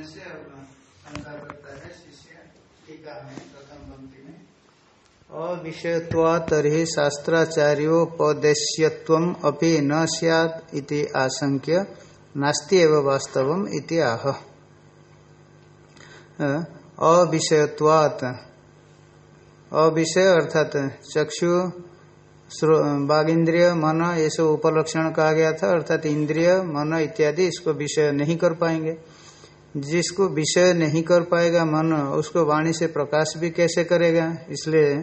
होने से शंका करता है, शिष्य टीका में, प्रथम पंक्ति में। अविषयत्वा तरी शास्त्राचार्योपदेश्यत्व अपि न सैद इति आशंक्य नास्ति एव वास्तवम इति आह। अविषयत्वात्। अविषय अर्थात चक्षु बाघ इंद्रिय मन, ये सब उपलक्षण कहा गया था, अर्थात इंद्रिय, मन इत्यादि इसको विषय नहीं कर पाएँगे। जिसको विषय नहीं कर पाएगा मन, उसको वाणी से प्रकाश भी कैसे करेगा? इसलिए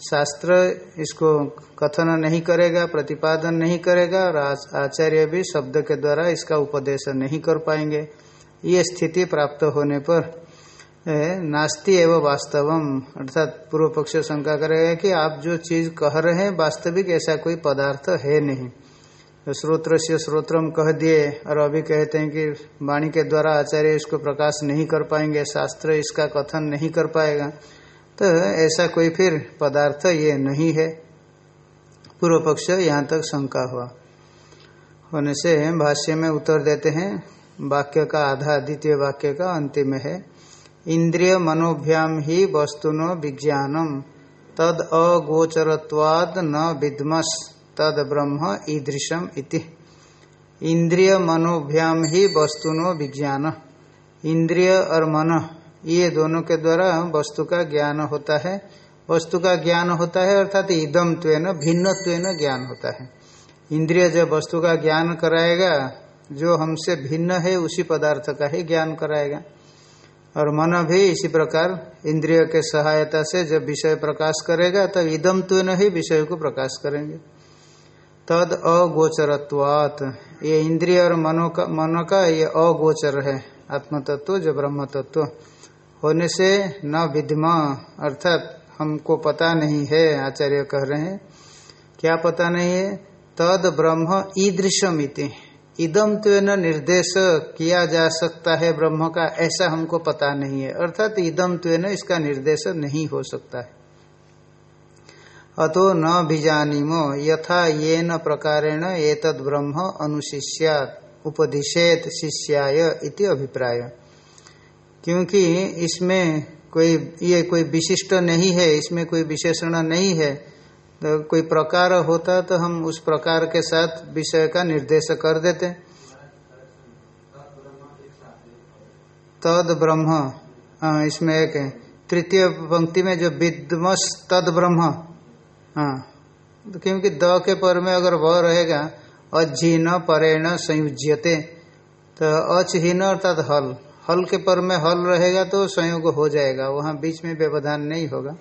शास्त्र इसको कथन नहीं करेगा, प्रतिपादन नहीं करेगा और आचार्य भी शब्द के द्वारा इसका उपदेश नहीं कर पाएँगे। ये स्थिति प्राप्त होने पर नास्ति एवं वास्तवम। अर्थात पूर्व पक्ष शंका करेगा कि आप जो चीज़ कह रहे हैं, वास्तविक ऐसा कोई पदार्थ है नहीं। तो श्रोत्र से श्रोत्रम कह दिए और अभी कहते हैं कि वाणी के द्वारा आचार्य इसको प्रकाश नहीं कर पाएँगे, शास्त्र इसका कथन नहीं कर पाएगा। तो ऐसा कोई फिर पदार्थ ये नहीं है। पूर्व पक्ष यहाँ तक शंका हुआ। होने से भाष्य में उत्तर देते हैं, वाक्य का आधा, द्वितीय वाक्य का अंतिम है, इंद्रिय मनोभ्याम ही वस्तुनो विज्ञानम, तद अगोचरत्वाद न विद्मस। तद ब्रह्म ईदृशम इति। इंद्रिय मनोभ्याम ही वस्तुनो विज्ञान। इंद्रिय और मन, ये दोनों के द्वारा वस्तु का ज्ञान होता है। वस्तु का ज्ञान होता है अर्थात इदम त्वेन, भिन्न त्वेन ज्ञान होता है। इंद्रिय जब वस्तु का ज्ञान कराएगा, जो हमसे भिन्न है, उसी पदार्थ का ही ज्ञान कराएगा। और मन भी इसी प्रकार इंद्रिय के सहायता से जब विषय प्रकाश करेगा, तब तो इदम त्वेन ही विषय को प्रकाश करेंगे। तद अगोचरत्वात। ये इंद्रिय और मनो का मनो का ये अगोचर है आत्म तत्व जो ब्रह्म तत्व होने से न विद्मा अर्थात हमको पता नहीं है, आचार्य कह रहे हैं। क्या पता नहीं है? तद ब्रह्म ईदृशम इति इदम त्वेन निर्देश किया जा सकता है ब्रह्म का, ऐसा हमको पता नहीं है। अर्थात इदम त्वेन इसका निर्देश नहीं हो सकता है। अतो न बीजानीमो यथा ये प्रकारेण एतद ब्रह्म अनुशिष्यात, उपदिशेत शिष्याय इति अभिप्राय। क्योंकि इसमें कोई, ये कोई विशिष्ट नहीं है, इसमें कोई विशेषण नहीं है तो कोई प्रकार होता तो हम उस प्रकार के साथ विषय का निर्देश कर देते। तद ब्रह्म हाँ इसमें एक है। तृतीय पंक्ति में जो विद्मस तद ब्रह्म हाँ। तो क्योंकि द के पर में अगर व रहेगा अजीन परेण संयुज्यते तो अचहीन अर्थात हल। हल के पर में हल रहेगा तो संयोग हो जाएगा, वहाँ बीच में व्यवधान नहीं होगा।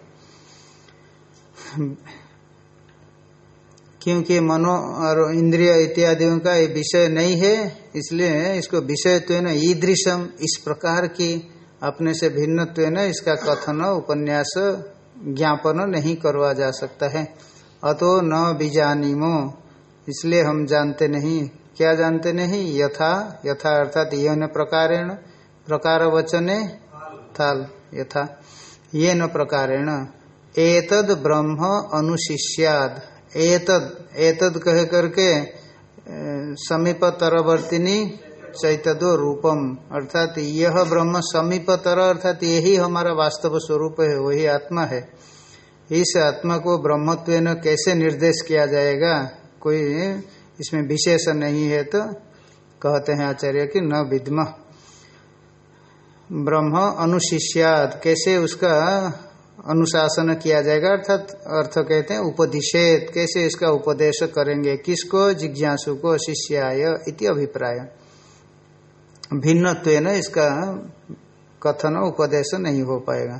क्योंकि मनो और इंद्रिय इत्यादियों का ये विषय नहीं है, इसलिए इसको विषय तो ईदृशम, इस प्रकार की अपने से भिन्न तो न इसका कथन, उपन्यास ज्ञापन नहीं करवा जा सकता है। अतो न बीजानीमो, इसलिए हम जानते नहीं। क्या जानते नहीं? यथा यथा अर्थात यह प्रकारेण प्रकार वचने थाल, यथा। ये न प्रकारेण, एतद ब्रह्म अनुशिष्याद। एतद एतद कह करके समीप समीपतरवर्तिनी चैतदो रूपम, अर्थात यह ब्रह्म समीपतर, अर्थात यही हमारा वास्तव स्वरूप है, वही आत्मा है। इस आत्मा को ब्रह्मत्व कैसे निर्देश किया जाएगा? कोई इसमें विशेष नहीं है तो कहते हैं आचार्य कि न विद्म। ब्रह्म अनुशिष्याद कैसे उसका अनुशासन किया जाएगा? अर्थात अर्थ कहते हैं उपदिशेत, कैसे इसका उपदेश करेंगे? किसको? जिज्ञासु को, शिष्याय इति अभिप्राय। भिन्न इसका कथन उपदेश नहीं हो पाएगा।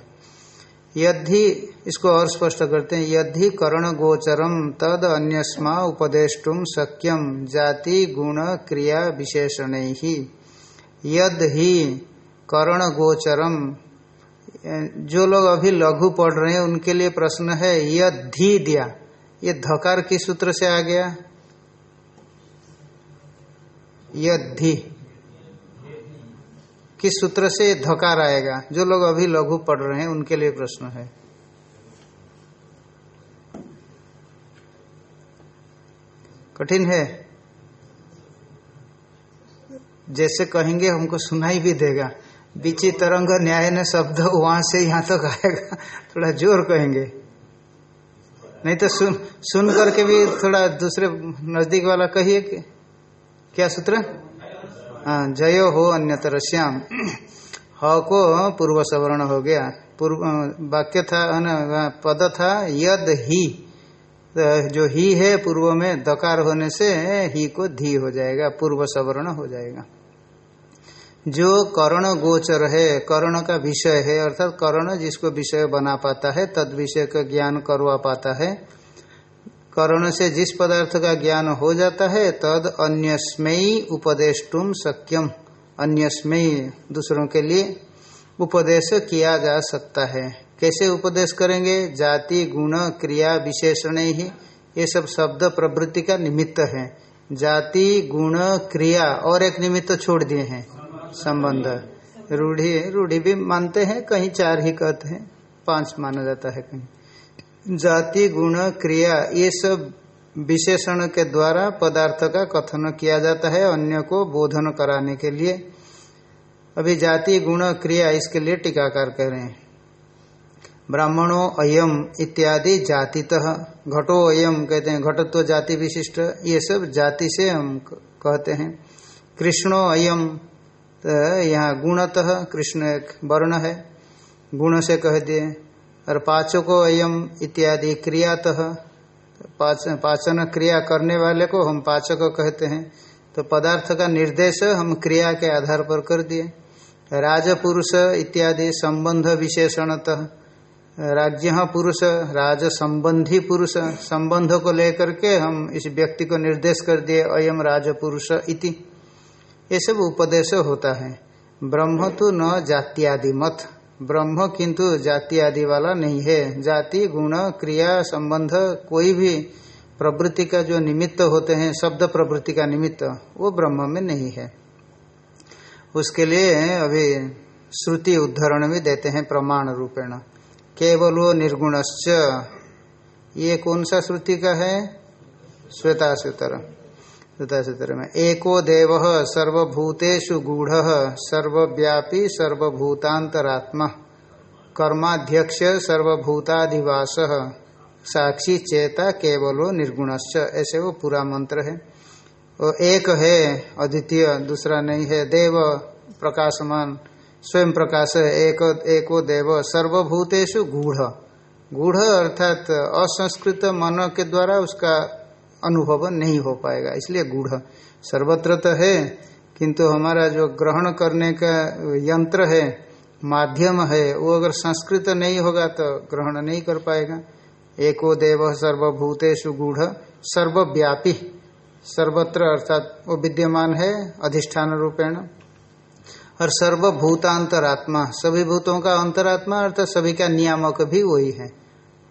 यदि इसको और स्पष्ट करते हैं यदि कर्ण गोचरम तद अन्यस्मा उपदेष्टुम शक्यम जाति गुण क्रिया विशेषण। ही यद ही कर्ण गोचरम, जो लोग अभी लघु पढ़ रहे हैं, उनके लिए प्रश्न है यदि दिया, ये धकार किस सूत्र से आ गया? धी किस सूत्र से धकार आएगा। जो लोग अभी लघु पढ़ रहे हैं, उनके लिए प्रश्न है। कठिन है। जैसे कहेंगे, हमको सुनाई भी देगा। बीची तरंग न्याय न शब्द, वहाँ से यहाँ तक आएगा। थोड़ा ज़ोर कहेंगे। नहीं तो सुन सुन करके भी थोड़ा दूसरे नज़दीक वाला कहिए क्या सूत्र? हाँ जयो हो अन्यतर श्याम ह को पूर्व सवर्ण हो गया। पूर्व वाक्य था पद था, यद ही। तो जो ही है पूर्व में, दकार होने से ही को धी हो जाएगा, पूर्व सवर्ण हो जाएगा। जो कर्ण गोचर है, कर्ण का विषय है, अर्थात कर्ण जिसको विषय बना पाता है, तद विषय का ज्ञान करवा पाता है कर्ण से जिस पदार्थ का ज्ञान हो जाता है, तद अन्यस्मयी उपदेष्टुम सक्यम अन्यस्मयी दूसरों के लिए उपदेश किया जा सकता है। कैसे उपदेश करेंगे? जाति, गुण, क्रिया, विशेषण ही। ये सब शब्द प्रवृत्ति का निमित्त है। जाति, गुण, क्रिया और एक निमित्त छोड़ दिए हैं। संबंध। रूढ़ी रूढ़ी भी मानते हैं, कहीं चार ही कहते हैं। पाँच माना जाता है कहीं। जाति, गुण, क्रिया, ये सब विशेषण के द्वारा पदार्थ का कथन किया जाता है अन्य को बोधन कराने के लिए। अभी जाति, गुण, क्रिया, इसके लिए टीकाकार कह रहे हैं। ब्राह्मणो अयम इत्यादि जातितः, घटो अयम कहते हैं, घटत्व जाति विशिष्ट, ये सब जाति से हम कहते हैं। कृष्णो अयम तो यहाँ गुणतः, कृष्ण एक वर्ण है, गुण से कह दिए। और पाचको अयम इत्यादि क्रियातः पाच, पाचन क्रिया करने वाले को हम पाचक कहते हैं। तो पदार्थ का निर्देश हम क्रिया के आधार पर कर दिए। राजपुरुष इत्यादि संबंध विशेषणतः राज्य पुरुष राज संबंधी पुरुष संबंध को लेकर के हम इस व्यक्ति को निर्देश कर दिए अयम राजपुरुष इति। ये सब उपदेश होता है। ब्रह्म तो न जात्यादि मत ब्रह्म किंतु जाति आदि वाला नहीं है। जाति, गुण, क्रिया, संबंध, कोई भी प्रवृत्ति का जो निमित्त होते हैं, शब्द प्रवृत्ति का निमित्त, वो ब्रह्म में नहीं है। उसके लिए अभी श्रुति उद्धरण भी देते हैं प्रमाण रूपेण। केवल वो निर्गुणश्च। ये कौन सा श्रुति का है? श्वेता सूत्र। सूत्र में, एको देव सर्वभूतेषु गूढ़, सर्वव्यापी सर्वभूतांतरात्मा कर्माध्यक्ष सर्वभूताधिवास साक्षी चेता केवलो निर्गुणश्च। ऐसे वो पूरा मंत्र है। वो एक है, अद्वितीय, दूसरा नहीं है। देव प्रकाशमान, स्वयं प्रकाश है। एक, एको देव सर्वभूतेषु गूढ़। गूढ़ अर्थात असंस्कृत मन के द्वारा उसका अनुभव नहीं हो पाएगा। इसलिए गूढ़। सर्वत्र तो है, किंतु हमारा जो ग्रहण करने का यंत्र है, माध्यम है, वो अगर संस्कृत नहीं होगा तो ग्रहण नहीं कर पाएगा। एको देव सर्वभूतेषु गूढ़, सर्वव्यापी। सर्वत्र अर्थात वो विद्यमान है, अधिष्ठान रूपेण। और सर्वभूतांतरात्मा, सभी भूतों का अंतरात्मा, अर्थात सभी का नियामक भी वही है।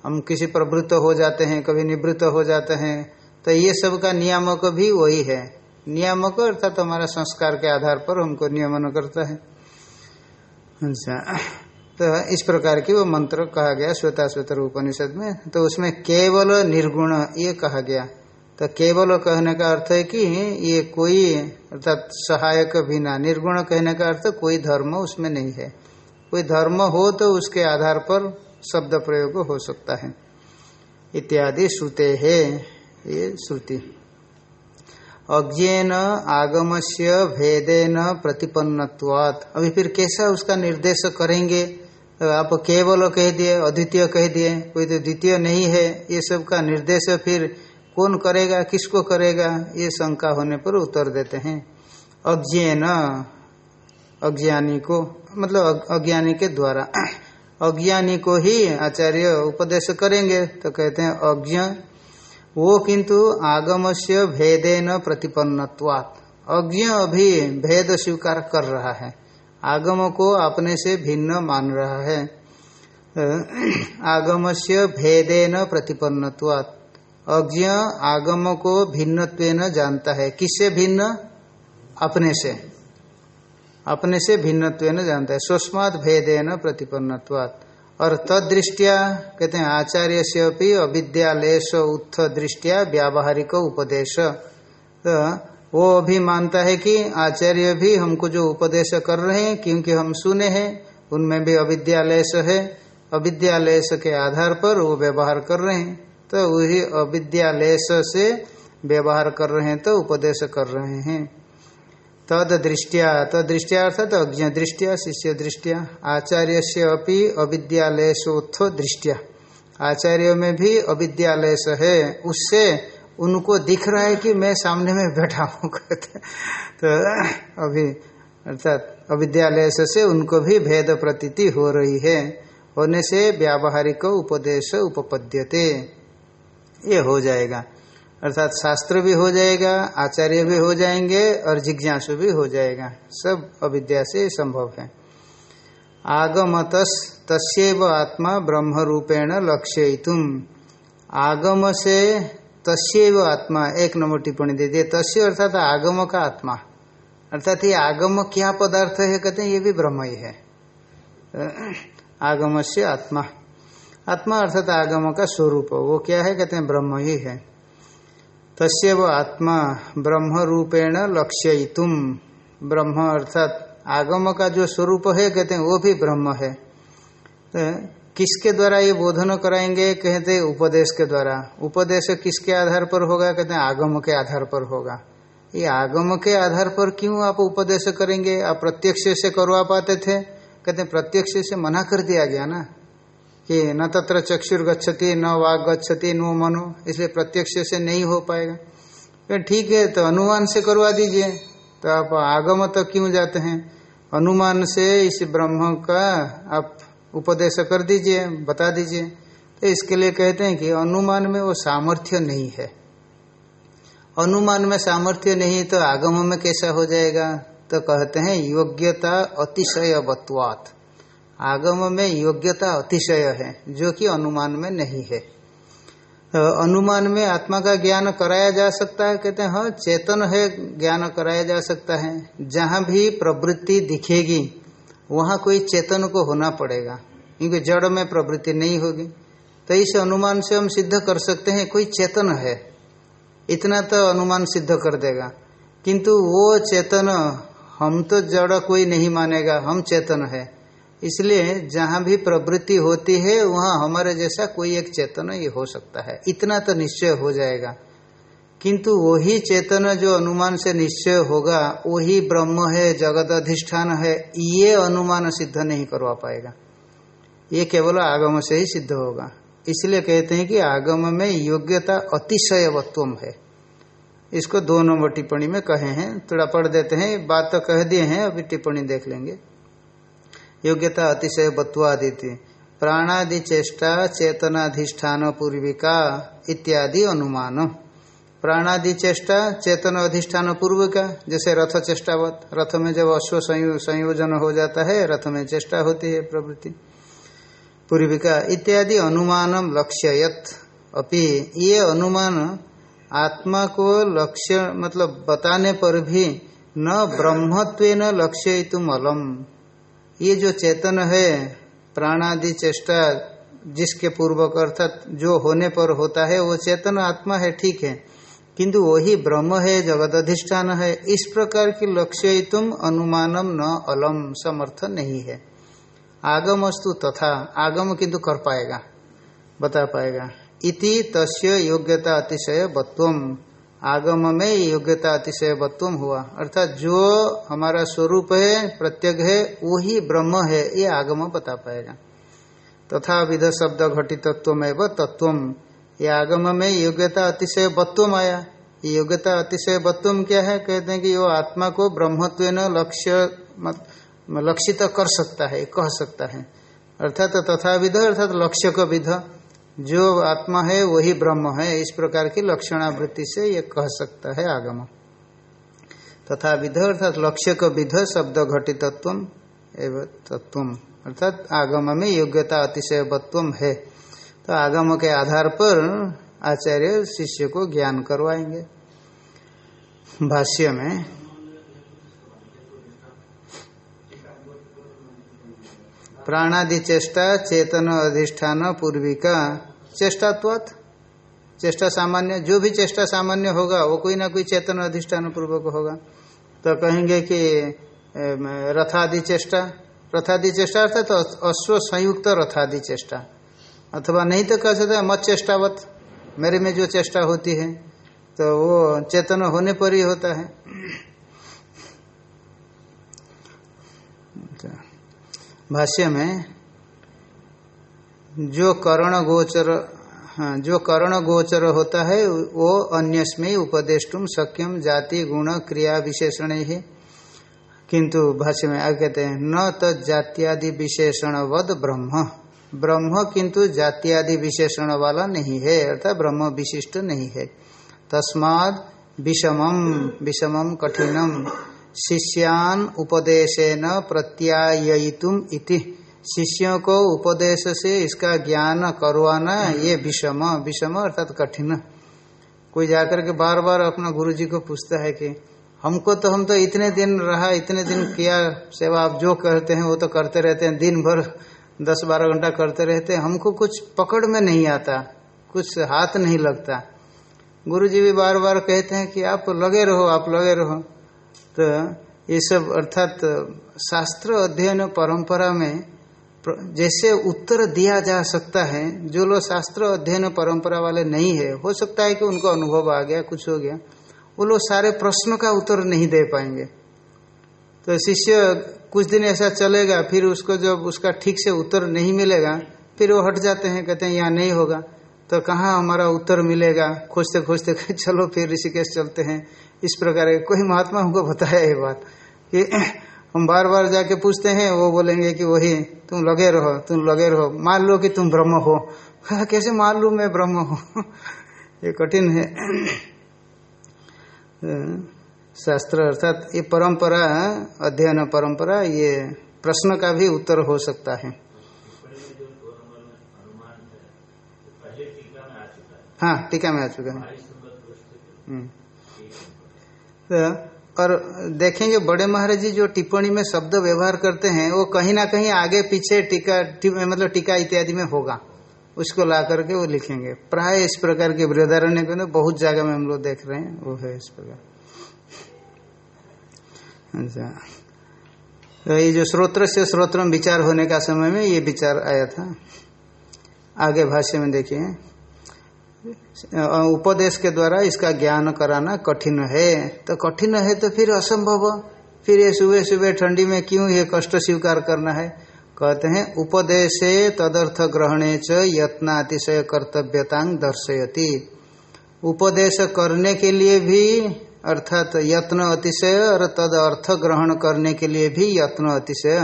हम किसी प्रवृत्त हो जाते हैं, कभी निवृत्त हो जाते हैं तो ये सब का नियामक भी वही है। नियामक अर्थात हमारा संस्कार के आधार पर हमको नियमन करता है। अच्छा तो इस प्रकार की वो मंत्र कहा गया श्वेता श्वेतर उपनिषद में। तो उसमें केवल निर्गुण ये कहा गया। तो केवल कहने का अर्थ है कि ये कोई अर्थात सहायक बिना निर्गुण कहने का अर्थ कोई धर्म उसमें नहीं है। कोई धर्म हो तो उसके आधार पर शब्द प्रयोग हो सकता है। इत्यादि श्रुते है। ये श्रुति। अज्ञेन आगम से भेदेन प्रतिपन्नवात अभी फिर कैसा उसका निर्देश करेंगे? आप केवल कह दिए, अद्वितीय कह दिए, कोई तो द्वितीय नहीं है। ये सब का निर्देश फिर कौन करेगा, किसको करेगा? ये शंका होने पर उत्तर देते हैं। अज्ञान, अज्ञानी को मतलब अज्ञानी के द्वारा। अज्ञानी को ही आचार्य उपदेश करेंगे तो कहते हैं अज्ञ वो किंतु आगम से भेदे न प्रतिपन्नवात अज्ञ अभी भेद स्वीकार कर रहा है। आगम को अपने से भिन्न मान रहा है। आगम से भेदे न प्रतिपन्नवात अज्ञ आगम को भिन्न जानता है। किससे भिन्न? अपने से। अपने से भिन्न जानता है। स्वस्मात भेदेन प्रतिपन्नवात और तदृष्टिया कहते हैं आचार्य से अभी अविद्यालय उत्थ दृष्टिया व्यावहारिक उपदेश। तो वो अभी मानता है कि आचार्य भी हमको जो उपदेश कर रहे हैं, क्योंकि हम सुने हैं, उनमें भी अविद्यालयस है। अविद्यालयस के आधार पर वो व्यवहार कर रहे हैं। तो वही अविद्यालयस से व्यवहार कर रहे हैं तो उपदेश कर रहे हैं। तद दृष्टिया तद दृष्टिया अर्थात अज्ञ दृष्टिया शिष्य दृष्टिया आचार्य से अपनी अविद्यालयोत्थ दृष्टिया। आचार्य में भी अविद्यालय है, उससे उनको दिख रहा है कि मैं सामने में बैठा हूँ। तो अभी, अर्थात अविद्यालय से उनको भी भेद प्रतीति हो रही है। होने से व्यावहारिक उपदेश उपपद्यते। ये हो जाएगा। अर्थात शास्त्र भी हो जाएगा, आचार्य भी हो जाएँगे और जिज्ञासु भी हो जाएगा। सब अविद्या से संभव है। आगमत तस्व आत्मा ब्रह्म रूपेण लक्ष्य आगम से तस्व आत्मा, एक नंबर टिप्पणी दे दिए तस्य अर्थात आगम का आत्मा। अर्थात ये आगम क्या पदार्थ है कहते हैं, ये भी ब्रह्म ही। है आगम से आत्मा। आत्मा अर्थात आगम का स्वरूप। वो क्या है? कहते हैं ब्रह्म ही है। तस्व आत्मा ब्रह्म रूपेण लक्ष्य तुम ब्रह्म अर्थात आगम का जो स्वरूप है, कहते हैं, वो भी ब्रह्म है। तो किसके द्वारा ये बोधन कराएँगे? कहते उपदेश के द्वारा। उपदेश किसके आधार पर होगा? कहते हैं, आगम के आधार पर होगा। ये आगम के आधार पर क्यों आप उपदेश करेंगे? आप प्रत्यक्ष से करवा पाते थे। कहते प्रत्यक्ष से मना कर दिया गया ना। कि न तत्र चक्षुर गच्छति न वाग गच्छति नो मनो, इसलिए प्रत्यक्ष से नहीं हो पाएगा। ठीक है तो अनुमान से करवा दीजिए। तो आप आगम तक क्यों जाते हैं? अनुमान से इस ब्रह्म का आप उपदेश कर दीजिए, बता दीजिए। तो इसके लिए कहते हैं कि अनुमान में वो सामर्थ्य नहीं है। अनुमान में सामर्थ्य नहीं तो आगम में कैसा हो जाएगा? तो कहते हैं योग्यता अतिशय बत्वात आगम में योग्यता अतिशय है, जो कि अनुमान में नहीं है। अनुमान में आत्मा का ज्ञान कराया जा सकता है, कहते हैं हाँ चेतन है, ज्ञान कराया जा सकता है। जहाँ भी प्रवृत्ति दिखेगी, वहाँ कोई चेतन को होना पड़ेगा। क्योंकि जड़ में प्रवृत्ति नहीं होगी। तो इस अनुमान से हम सिद्ध कर सकते हैं, कोई चेतन है। इतना तो अनुमान सिद्ध कर देगा। किंतु वो चेतन, हम तो जड़ कोई नहीं मानेगा, हम चेतन है। इसलिए जहाँ भी प्रवृत्ति होती है, वहाँ हमारे जैसा कोई एक चेतन ये हो सकता है। इतना तो निश्चय हो जाएगा। किंतु वही चेतन जो अनुमान से निश्चय होगा, वही ब्रह्म है, जगत अधिष्ठान है, ये अनुमान सिद्ध नहीं करवा पाएगा। ये केवल आगम से ही सिद्ध होगा। इसलिए कहते हैं कि आगम में योग्यता अतिशयवत्व है। इसको दो नंबर टिप्पणी में कहे हैं। थोड़ा पढ़ देते हैं। बात तो कह दिए हैं, अभी टिप्पणी देख लेंगे। योग्यता अतिशय बत्वादि प्राणादि चेष्टा, चेतनाधिष्ठान पूर्विका इत्यादि अनुमान। प्राणादि चेष्टा, चेतन अधिष्ठान पूर्व का जैसे रथ चेष्टावत। रथ में जब अश्व संयोजन हो जाता है, रथ में चेष्टा होती है प्रवृत्ति। पूर्विका इत्यादि अनुमानम लक्ष्ययत। अपि ये अनुमान आत्मा को लक्ष्य मतलब बताने पर भी न ब्रह्मत्व लक्ष्य तुम अलम ये जो चेतन है, प्राणादि चेष्टा जिसके पूर्वक अर्थात जो होने पर होता है, वो चेतन आत्मा है, ठीक है। किंतु वही ब्रह्म है जगत अधिष्ठान है, इस प्रकार की लक्ष्य तुम अनुमानम न अलम समर्थ नहीं है। आगमस्तु तथा, आगम किंतु कर पाएगा, बता पाएगा। इति तस्य योग्यता अतिशय बत्वम। आगम में योग्यता अतिशय बत्वम हुआ। अर्थात जो हमारा स्वरूप है प्रत्येक है, वही ब्रह्म है, ये आगम बता पाएगा। तथा विध शब्द घटितत्व में तत्व। ये आगम में योग्यता अतिशय बत्वम आया। ये योग्यता अतिशय बत्वम क्या है? कहते हैं कि वो आत्मा को ब्रह्मत्व लक्ष्य लक्षित कर सकता है, कह सकता है। अर्थात तथा विध, अर्थात लक्ष्य का विध। जो आत्मा है, वही ब्रह्म है। इस प्रकार की लक्षणावृत्ति से ये कह सकता है आगम। तथा विध अर्थात लक्ष्य का विध, शब्द घटितत्व तत्व अर्थात आगम में योग्यता अतिशय बत्व है। तो आगम के आधार पर आचार्य शिष्य को ज्ञान करवाएँगे। भाष्य में प्राणादि चेष्टा चेतन अधिष्ठान, पूर्विका। चेष्टात्वत? चेष्टा सामान्य, जो भी चेष्टा सामान्य होगा, वो कोई ना कोई चेतन अधिष्ठान पूर्वक होगा। तो कहेंगे कि रथादि चेष्टा रथादि चेष्टा अर्थात तो अश्व संयुक्त रथादि चेष्टा अथवा नहीं तो कह सकते मत चेष्टावत मेरे में जो चेष्टा होती है तो वो चेतन होने पर ही होता है। भाष्य में, जो कर्ण गोचर हाँ जो कर्ण गोचर होता है, वो अन्यस्मय उपदेष्टुम सक्यम जाति गुण क्रिया विशेषण। ही किंतु भाष्य में आगे कहते हैं, न तत्जात्यादि विशेषण वद ब्रह्म। ब्रह्म किंतु जात्यादि विशेषण वाला नहीं है, अर्थात ब्रह्म विशिष्ट नहीं है। तस्माद विषमम विषमम कठिनम। शिष्यान उपदेशेन प्रत्यायितुम इति। शिष्यों को उपदेश से इसका ज्ञान करवाना ये विषम। विषम अर्थात कठिन। कोई जाकर के बार बार अपना गुरु जी को पूछता है कि, हमको तो हम तो इतने दिन रहा, इतने दिन किया सेवा, आप जो करते हैं वो तो करते रहते हैं दिन भर दस बारह घंटा करते रहते हैं। हमको कुछ पकड़ में नहीं आता, कुछ हाथ नहीं लगता। गुरु जी भी बार बार कहते हैं कि, आप लगे रहो, आप लगे रहो। तो ये सब अर्थात शास्त्र अध्ययन परंपरा में जैसे उत्तर दिया जा सकता है, जो लोग शास्त्र अध्ययन परंपरा वाले नहीं है, हो सकता है कि उनको अनुभव आ गया, कुछ हो गया, वो लोग सारे प्रश्नों का उत्तर नहीं दे पाएँगे। तो शिष्य कुछ दिन ऐसा चलेगा, फिर उसको जब उसका ठीक से उत्तर नहीं मिलेगा, फिर वो हट जाते हैं, कहते हैं, यहाँ नहीं होगा। तो कहाँ हमारा उत्तर मिलेगा? खोजते खोजते चलो फिर ऋषिकेश चलते हैं। इस प्रकार कोई महात्मा हमको बताया ये बात कि हम बार बार जाके पूछते हैं, वो बोलेंगे कि वही, तुम लगे रहो, तुम लगे रहो। मान लो कि तुम ब्रह्म हो। कैसे मान लू मैं ब्रह्म हो? ये कठिन है। शास्त्र अर्थात ये परंपरा, अध्ययन परंपरा, ये प्रश्न का भी उत्तर हो सकता है। हाँ टीका में आ चुका है। हम्म। और देखेंगे बड़े महाराज जी जो टिप्पणी में शब्द व्यवहार करते हैं, वो कहीं ना कहीं आगे पीछे टीका मतलब टीका इत्यादि में होगा। उसको ला करके वो लिखेंगे। प्राय इस प्रकार के बृहदारण्य को बहुत जगह में हम लोग देख रहे हैं, वो है इस प्रकार। अच्छा। तो ये जो स्रोत्र से स्रोत्र विचार होने का समय में ये विचार आया था। आगे भाष्य में देखिए। उपदेश के द्वारा इसका ज्ञान कराना कठिन है। तो कठिन है तो फिर असंभव। फिर ये सुबह सुबह ठंडी में क्यों ये कष्ट स्वीकार करना है? कहते हैं, उपदेशे तदर्थ ग्रहणे च यत्नातिशय कर्तव्यतांग दर्शयति। उपदेश करने के लिए भी, अर्थात यत्न अतिशय और तद अर्थ ग्रहण करने के लिए भी यत्न अतिशय।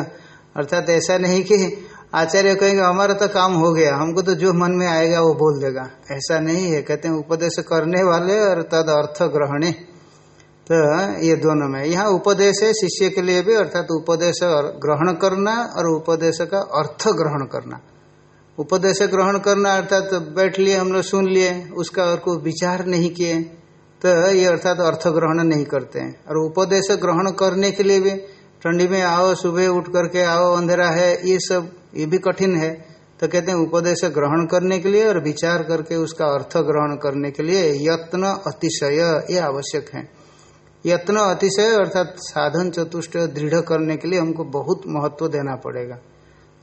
अर्थात ऐसा नहीं कि आचार्य कहेंगे, हमारा तो काम हो गया, हमको तो जो मन में आएगा वो बोल देगा। ऐसा नहीं है, कहते हैं, उपदेश करने वाले और तद अर्थ ग्रहणे। तो ये दोनों में, यहाँ उपदेश है शिष्य के लिए भी, अर्थात तो उपदेश ग्रहण करना और उपदेश का अर्थ ग्रहण करना। उपदेश ग्रहण करना, अर्थात तो बैठ लिए, हम लोग सुन लिए, उसका और कोई विचार नहीं किए तो ये अर्थात तो अर्थ ग्रहण नहीं करते हैं। और उपदेश ग्रहण करने के लिए भी ठंडी में आओ, सुबह उठ करके आओ, अंधेरा है, ये सब, ये भी कठिन है। तो कहते हैं उपदेश ग्रहण करने के लिए और विचार करके उसका अर्थ ग्रहण करने के लिए यत्न अतिशय, ये आवश्यक है। यत्न अतिशय अर्थात साधन चतुष्ट दृढ़ करने के लिए हमको बहुत महत्व देना पड़ेगा।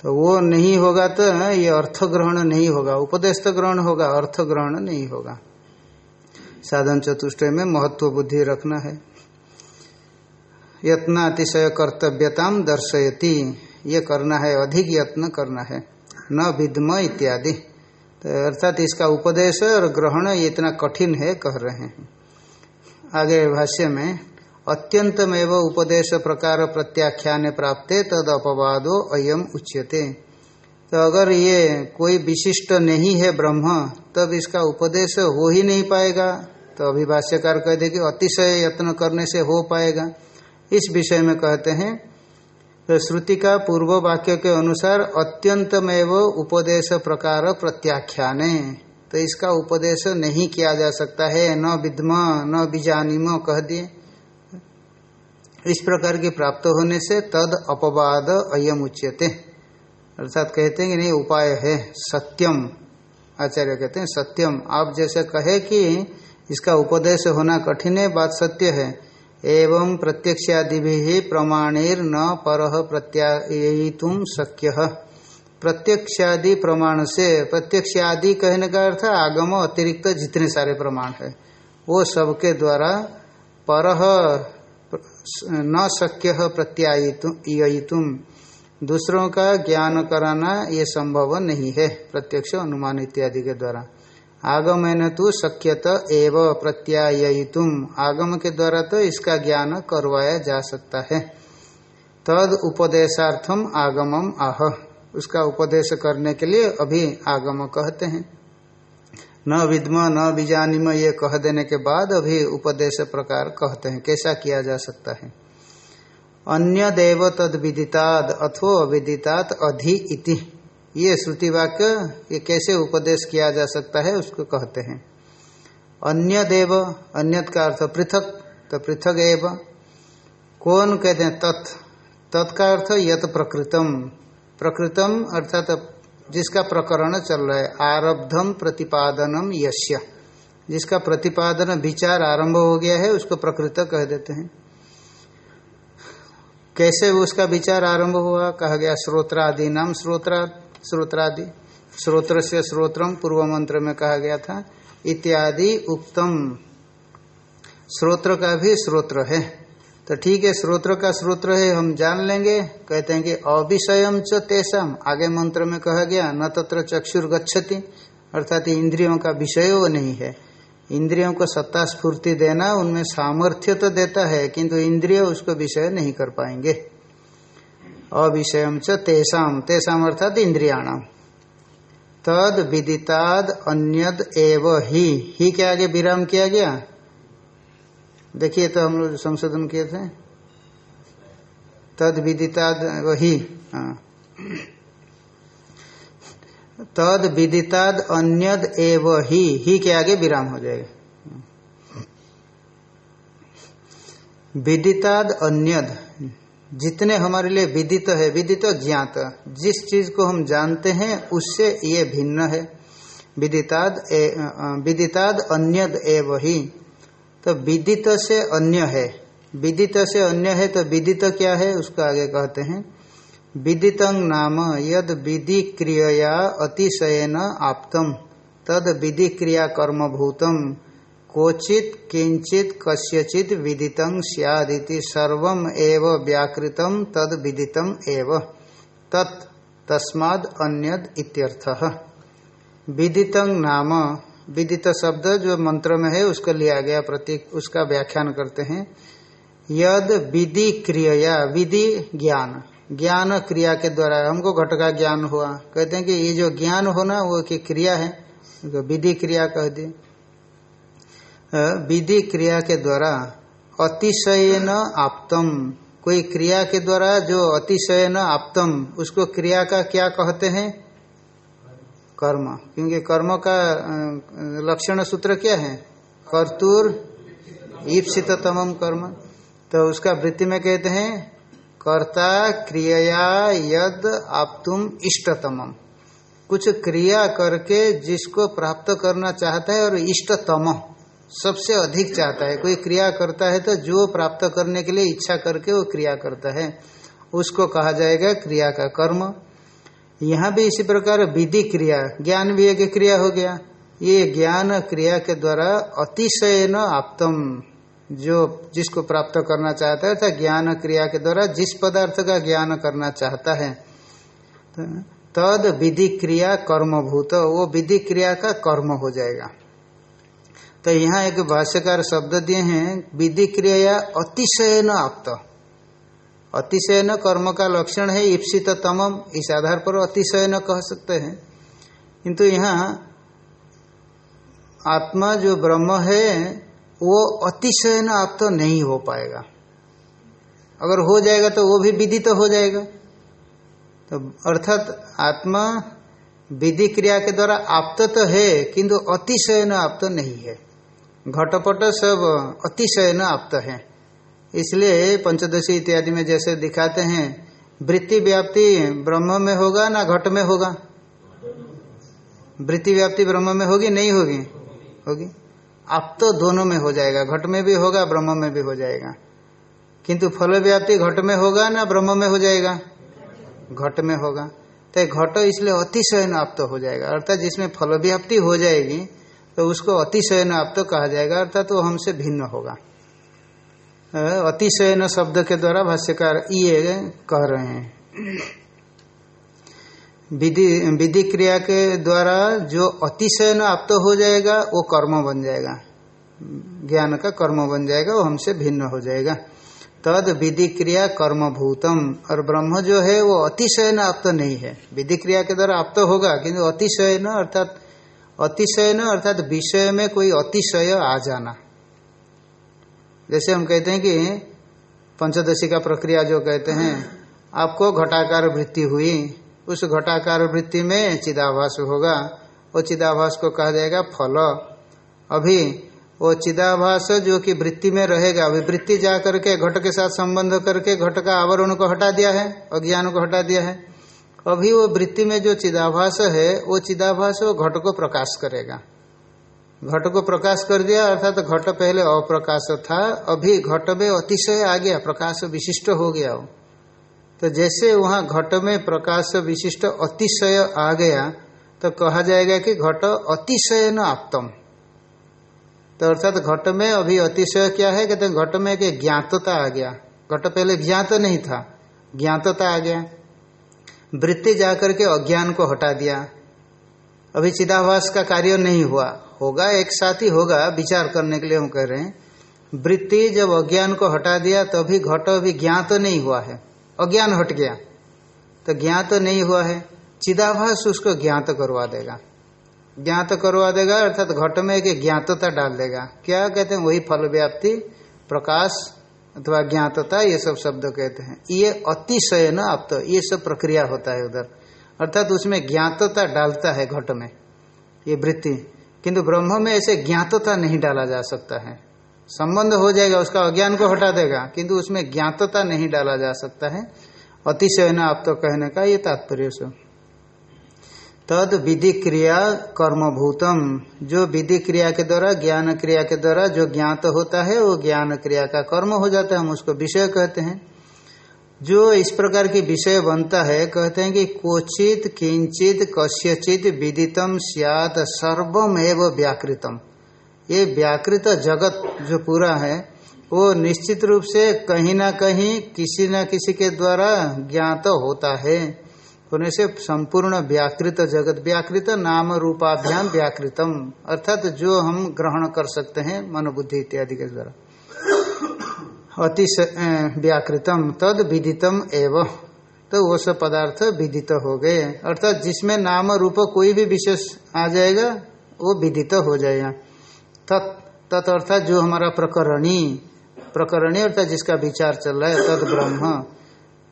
तो वो नहीं होगा तो ये अर्थ ग्रहण नहीं होगा, उपदेश तो ग्रहण होगा, अर्थ ग्रहण नहीं होगा। साधन चतुष्ट में महत्व बुद्धि रखना है। यत्न अतिशय कर्तव्यताम दर्शयती। ये करना है, अधिक यत्न करना है। न विद्म इत्यादि। तो अर्थात इसका उपदेश और ग्रहण ये इतना कठिन है, कह रहे हैं। आगे भाष्य में, अत्यंतमेव उपदेश प्रकार प्रत्याख्यान प्राप्त तद अपवादो अयम उच्यते। तो अगर ये कोई विशिष्ट नहीं है ब्रह्म, तब इसका उपदेश हो ही नहीं पाएगा। तो अभिभाष्यकार कह दे कि अतिशय यत्न करने से हो पाएगा। इस विषय में कहते हैं तो श्रुति का पूर्व वाक्य के अनुसार अत्यंतमेव उपदेश प्रकार प्रत्याख्याने। तो इसका उपदेश नहीं किया जा सकता है, न विद्म, न बीजानिम कह दिए। इस प्रकार की प्राप्त होने से तद अपवाद अयम उच्यते। अर्थात कहते हैं कि नहीं, उपाय है, सत्यम। आचार्य कहते हैं, सत्यम। आप जैसे कहे कि इसका उपदेश होना कठिन है, बात सत्य है एवं प्रत्यक्षादि भी प्रमाणेर न पर प्रत्यायितुम शक्य। प्रत्यक्षादि प्रमाण से प्रत्यक्षादि कहने का अर्थ आगम, अतिरिक्त जितने सारे प्रमाण है, वो सबके द्वारा पर न शक्य प्रत्यायितुम दूसरों का ज्ञान कराना ये संभव नहीं है, प्रत्यक्ष अनुमान इत्यादि के द्वारा। आगमन तो शक्यत एव प्रत्यायितुम आगम के द्वारा तो इसका ज्ञान करवाया जा सकता है। तद उपदेशार्थम आगमम आह। उसका उपदेश करने के लिए अभी आगम कहते हैं। न विद्म, न बीजानिम ये कह देने के बाद अभी उपदेश प्रकार कहते हैं। कैसा किया जा सकता है? अन्य देव तद विदिताद अथो अविदितात अधि इति। ये श्रुति वाक्य, ये कैसे उपदेश किया जा सकता है उसको कहते हैं। अन्य देव अन्यत का अर्थ पृथक तो पृथक एव। कौन कहते हैं? तत्। तत्का अर्थ यत प्रकृतम। प्रकृतम अर्थात जिसका प्रकरण चल रहा है, आरब्धम प्रतिपादनम यश्य जिसका प्रतिपादन, विचार आरंभ हो गया है, उसको प्रकृत कह देते हैं। कैसे उसका विचार आरंभ हुआ? कहा गया श्रोत्रादि नाम श्रोत्रा श्रोत्रादि। श्रोत्र से श्रोत्रम पूर्व मंत्र में कहा गया था, इत्यादि उक्तम। श्रोत्र का भी श्रोत्र है। तो ठीक है, श्रोत्र का श्रोत्र है, हम जान लेंगे। कहते हैं कि अविषयम च तेषम। आगे मंत्र में कहा गया, न तत्र चक्षुर गच्छति अर्थात इंद्रियों का विषय वो नहीं है। इंद्रियों को सत्ता स्फूर्ति देना उनमें सामर्थ्य तो देता है, किंतु इंद्रिय उसको विषय नहीं कर पाएँगे। अविषयम च तेषाम अर्थात इंद्रियाणाम तद विदिताद अन्यद एव ही। ही के आगे विराम किया गया? देखिए तो हम लोग संशोधन किए थे। तद विदिताद हाँ। तद विदिताद अन्यद एव ही। ही के आगे विराम हो जाएगा। विदिताद अन्यद। जितने हमारे लिए विदित है, विदित ज्ञात, जिस चीज़ को हम जानते हैं, उससे ये भिन्न है। विदिताद विदिताद अन्यद एव ही। तो विदित से अन्य है। विदित से अन्य है तो विदित क्या है, उसको आगे कहते हैं। विदित नाम यद विधि क्रिया अतिशयन आप्तम। तद विधि क्रिया कर्म कोचित किंचित कस्यचित विदित सियादिति सर्व एव व्याकृतम तद विदितम एव। तत् तस्माद अन्यद इत्यर्थः। विदित नाम, विदित शब्द जो मंत्र में है, उसको लिया गया प्रतीक, उसका व्याख्यान करते हैं। यद विधि क्रिया विधि ज्ञान। ज्ञान क्रिया के द्वारा हमको घट का ज्ञान हुआ। कहते हैं कि ये जो ज्ञान होना, वो की क्रिया है विधि क्रिया कह दी विधि क्रिया के द्वारा अतिशयन आप्तम। कोई क्रिया के द्वारा जो अतिशयन आप्तम, उसको क्रिया का क्या कहते हैं? कर्म। क्योंकि कर्म का लक्षण सूत्र क्या है? कर्तुर ईप्सित तमम कर्म। तो उसका वृत्ति में कहते हैं, कर्ता क्रिया यद आप तुम इष्टतम। कुछ क्रिया करके जिसको प्राप्त करना चाहता है और इष्टतम। सबसे अधिक चाहता है, कोई क्रिया करता है तो जो प्राप्त करने के लिए इच्छा करके वो क्रिया करता है। उसको कहा जाएगा क्रिया का कर्म। यहाँ भी इसी प्रकार विधि क्रिया, ज्ञान भी एक क्रिया हो गया। ये ज्ञान क्रिया के द्वारा अतिशय न आप्तम, जो जिसको प्राप्त करना चाहता है अर्थात ज्ञान क्रिया के द्वारा जिस पदार्थ का ज्ञान करना चाहता है। तद विधि क्रिया कर्मभूत, वो विधि क्रिया का कर्म हो जाएगा। तो यहाँ एक भाष्यकार शब्द दिए हैं विधि क्रिया अतिशय न आप्त। अतिशय न कर्म का लक्षण है ईप्सित तमम इस आधार पर अतिशय न कह सकते हैं। किंतु यहाँ आत्मा जो ब्रह्म है, वो अतिशय न आप नहीं हो पाएगा। अगर हो जाएगा तो वो भी विधि तो हो जाएगा। तो अर्थात आत्मा विधि क्रिया के द्वारा आप्त तो है, किंतु अतिशय न आप्त नहीं है। घटपट सब अतिशय न आप्त है। इसलिए पंचदशी इत्यादि में जैसे दिखाते हैं, वृत्ति व्याप्ति ब्रह्म में होगा ना घट में होगा? वृत्ति व्याप्ति ब्रह्म में होगी, नहीं होगी? होगी। आप तो दोनों में हो जाएगा। घट में भी होगा, ब्रह्म में भी हो जाएगा। किंतु फल व्याप्ति घट में होगा ना ब्रह्म में हो जाएगा? घट में होगा। तो घट इसलिए अतिशयन आप तो हो जाएगा। अर्थात जिसमें फल व्याप्ति हो जाएगी तो उसको अतिशयन आप तो कहा जाएगा, अर्थात वो हमसे भिन्न होगा। अतिशयन शब्द के द्वारा भाष्यकार ये कह रहे हैं। विधि क्रिया के द्वारा जो अतिशयन आप तो हो जाएगा, वो कर्म बन जाएगा। ज्ञान का कर्म बन जाएगा, वो हमसे भिन्न हो जाएगा। तद विधि क्रिया कर्म भूतम और ब्रह्म जो है, वो अतिशयन आप तो नहीं है। विधि क्रिया के द्वारा आप तो होगा, किंतु अतिशयन, अर्थात अतिशयन अर्थात विषय में कोई अतिशय आ जाना। जैसे हम कहते हैं कि पंचदशी का प्रक्रिया जो कहते हैं, आपको घटाकार वृत्ति हुई, उस घटाकार वृत्ति में चिदाभास होगा, वो चिदाभास को कहा जाएगा फल। अभी वो चिदाभास जो कि वृत्ति में रहेगा अभी वृत्ति जा करके घट के साथ संबंध करके घट का आवरण को हटा दिया है, अज्ञान को हटा दिया है। अभी वो वृत्ति में जो चिदाभास है, वो चिदाभास वो घट को प्रकाश करेगा। घट को प्रकाश कर दिया, अर्थात तो घट पहले अप्रकाश था, अभी घट में अतिशय आ गया प्रकाश विशिष्ट हो गया। वो तो जैसे वहाँ घट में प्रकाश विशिष्ट अतिशय आ गया तो कहा जाएगा कि घट अतिशय न आप्तम। तो अर्थात घट में अभी अतिशय क्या है? कहते हैं घट में एक ज्ञातता आ गया। घट पहले ज्ञात नहीं था, ज्ञातता आ गया। वृत्ति जाकर के अज्ञान को हटा दिया। अभी चिदाभास का कार्य नहीं हुआ। होगा, एक साथ ही होगा, विचार करने के लिए हम कह रहे हैं। वृत्ति जब अज्ञान को हटा दिया, तभी तो घट, अभी ज्ञात तो नहीं हुआ है। अज्ञान हट गया। तो ज्ञात तो नहीं हुआ है। चिदाभास उसको ज्ञात करवा देगा। ज्ञात करवा देगा, अर्थात घट में एक ज्ञातता डाल देगा। क्या कहते हैं? वही फल व्याप्ति, प्रकाश अथवा ज्ञातता, ये सब शब्द कहते हैं। ये अतिशय न आप तो ये सब प्रक्रिया होता है उधर। अर्थात उसमें ज्ञातता डालता है घट में, ये वृत्ति। किंतु ब्रह्म में ऐसे ज्ञातता नहीं डाला जा सकता है। संबंध हो जाएगा, उसका अज्ञान को हटा देगा, किंतु उसमें ज्ञातता नहीं डाला जा सकता है। अतिशय न आप तो कहने का ये तात्पर्य सो। तद विधि क्रिया कर्मभूतम। जो विधि क्रिया के द्वारा ज्ञान क्रिया के द्वारा जो ज्ञात होता है, वो ज्ञान क्रिया का कर्म हो जाता है। हम उसको विषय कहते हैं। जो इस प्रकार की विषय बनता है, कहते हैं कि कोचित किंचित, कस्यचित विदितम सियात सर्वम एवं व्याकृतम। ये व्याकृत जगत जो पूरा है, वो निश्चित रूप से कहीं ना कहीं किसी न किसी के द्वारा ज्ञात होता है। होने से संपूर्ण व्याकृत जगत, व्याकृत नाम रूपाभ्याम व्याकृतम। अर्थात जो हम ग्रहण कर सकते हैं, मनोबुद्धि इत्यादि के द्वारा। अति व्याकृतम, तद विदितम एवं। तो वो सब पदार्थ विदित हो गए। अर्थात जिसमें नाम रूप कोई भी विशेष आ जाएगा, वो विदित हो जाएगा। तत् अर्थात जो हमारा प्रकरणी प्रकरणी अर्थात जिसका विचार चल रहा है, तद ब्रह्म।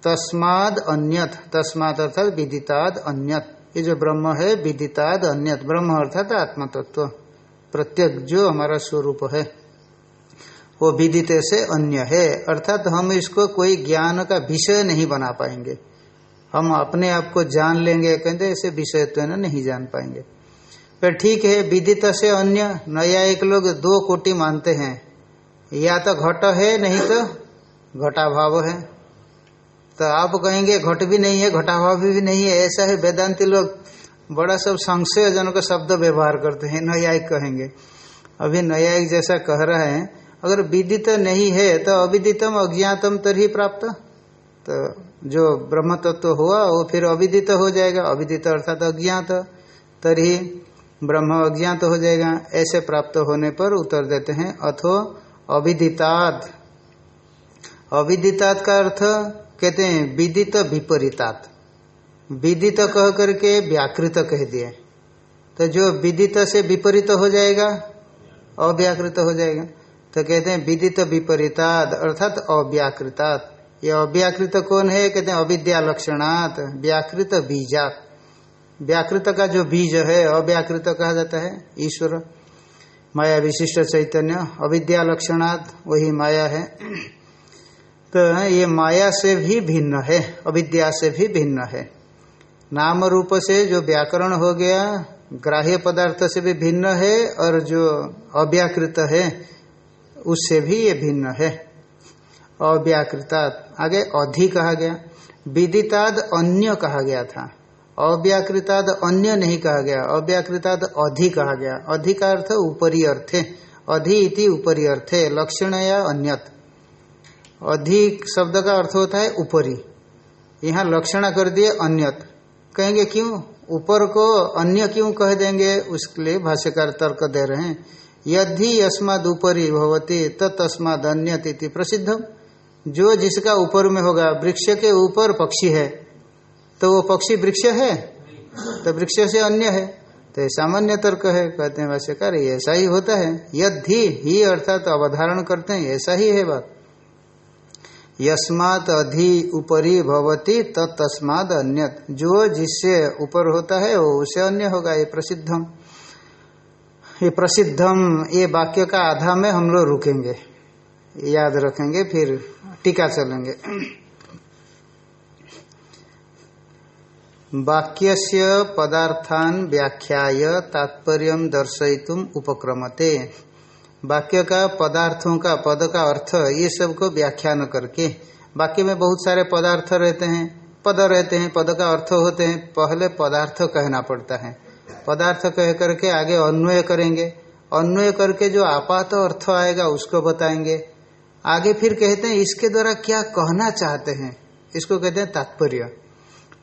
तस्माद अन्यत। तस्माद अर्थात विदिताद अन्यत। ये जो ब्रह्म है, विदिताद अन्यत। ब्रह्म अर्थात आत्म तत्व प्रत्येक जो हमारा स्वरूप है, वो विदित से अन्य है। अर्थात हम इसको कोई ज्ञान का विषय नहीं बना पाएँगे। हम अपने आप को जान लेंगे, कहते ऐसे विषयत्व तो ना, नहीं जान पाएँगे। पर ठीक है, विदित से अन्य, नया एक लोग दो कोटि मानते हैं। या तो घट है, नहीं तो घटाभाव है। तो आप कहेंगे, घट भी नहीं है घटाभाव भी भी नहीं है। ऐसा है वेदांति लोग बड़ा सब संशय जनक शब्द व्यवहार करते हैं, न्यायिक कहेंगे। अभी न्यायिक जैसा कह रहा है, अगर विदित नहीं है तो अविदितम, अज्ञातम तरही प्राप्त। तो जो ब्रह्म तत्व तो हुआ, वो फिर अविदित हो जाएगा। अविदित अर्थात अज्ञात, तरी ब्रह्म अज्ञात हो जाएगा। ऐसे प्राप्त होने पर उत्तर देते हैं, अथो अविदितात्। अविदितात् का अर्थ कहते हैं, विदित विपरीतात। विदित कह करके व्याकृत कह दिए। तो जो विदित से विपरीत हो जाएगा, अव्याकृत हो जाएगा। तो कहते हैं, विदित विपरीताद अर्थात अव्याकृतात। ये अव्याकृत कौन है? कहते हैं, अविद्या लक्षणात्, व्याकृत बीजात व्याकृत का जो बीज है, अव्याकृत कहा जाता है, ईश्वर। माया विशिष्ट चैतन्य, अविद्या लक्षणात्, वही माया है। तो ये माया से भी भिन्न है, अविद्या से भी भिन्न है। नाम रूप से जो व्याकरण हो गया, ग्राह्य पदार्थ से भी भिन्न है और जो अव्याकृत है, उससे भी ये भिन्न है। अव्याकृतात्, आगे अधि कहा गया। विदिताद अन्य कहा गया था। अव्याकृताद अन्य नहीं कहा गया, अव्याकृताद अधि कहा गया। अधि का अर्थ ऊपरी अर्थे, अधि इति ऊपरी अर्थे लक्षण या अन्यत। अधिक शब्द का अर्थ होता है ऊपरी। यहाँ लक्षण कर दिए अन्यत। कहेंगे क्यों? ऊपर को अन्य क्यों कह देंगे? उसके लिए भाष्यकार तर्क दे रहे हैं। यदि अस्माद ऊपरी भवती तत्स्माद अन्यत प्रसिद्ध जो जिसका ऊपर में होगा, वृक्ष के ऊपर पक्षी है तो वो पक्षी वृक्ष है? तो वृक्ष से अन्य है। तो ये सामान्य तर्क है, कहते हैं भाष्यकार ऐसा ही होता है। यदि ही अर्थात तो अवधारण करते हैं, ऐसा ही है बात। यस्मात अधि ऊपरी भवती तत्स्माद अन्य जो जिससे ऊपर होता है, वो उसे अन्य होगा, ये प्रसिद्धम। ये प्रसिद्धम, ये वाक्य का आधा में हम लोग रुकेंगे। याद रखेंगे, फिर टीका चलेंगे। वाक्य पदार्थान व्याख्याय तात्पर्य दर्शयितुम उपक्रमते। वाक्य का, पदार्थों का, पद का अर्थ, ये सबको व्याख्यान करके। वाक्य में बहुत सारे पदार्थ रहते हैं। पद रहते हैं, पद का अर्थ होते हैं। पहले पदार्थ कहना पड़ता है। पदार्थ कह करके आगे अन्वय करेंगे। अन्वय करके जो आपात अर्थ आएगा, उसको बताएँगे। आगे फिर कहते हैं, इसके द्वारा क्या कहना चाहते हैं? इसको कहते हैं तात्पर्य।